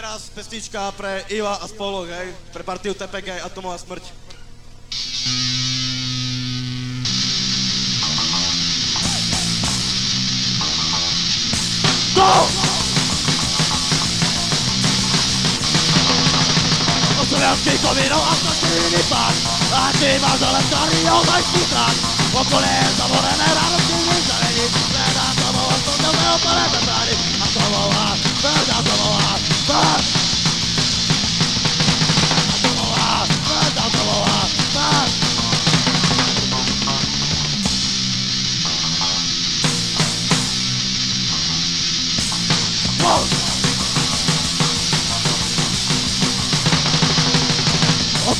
teraz pesnička pre Iva a spolu, hej, pre partiu TPG Atomová smrť. Go! Slovenský komínou a stačný pán A ty máš ale starý ozajský strach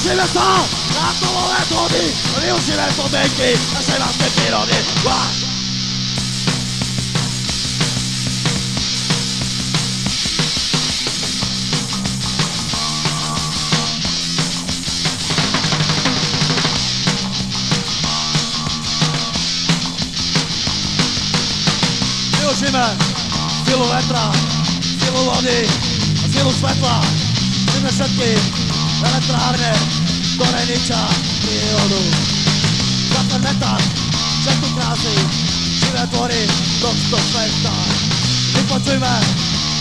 走り出した何度も俺飛び振りを示すと電気走らせてのにわっ silu vetra, silu vody, silu svetla, silu všetky, elektrárny, to není čas přírodu. Zase metan, času krásy, živé tvory, to to festán. Vypočujme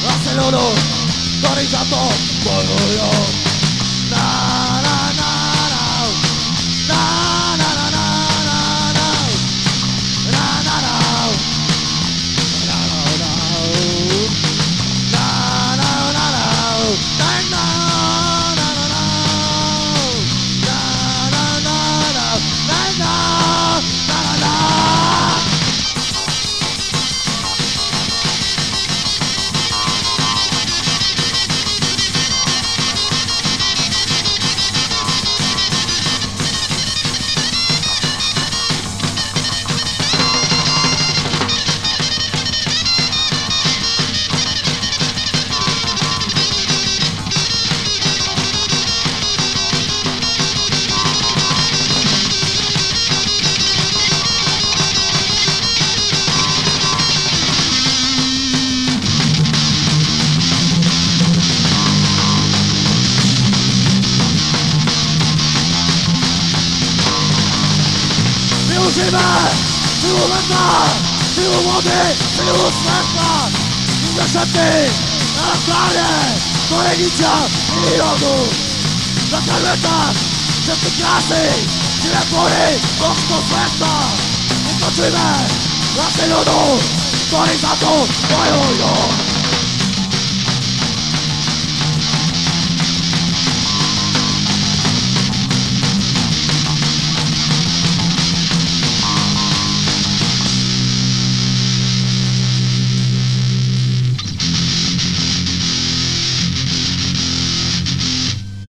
hlasy lidu, který za to bojují. demon They will enter They will want it They will surrender You will shut me I'm sorry それにじゃいいよだからめたちょっとキャーシーキレポリ僕とスウェッター一個チームラッシュルード鳥里おいおいよ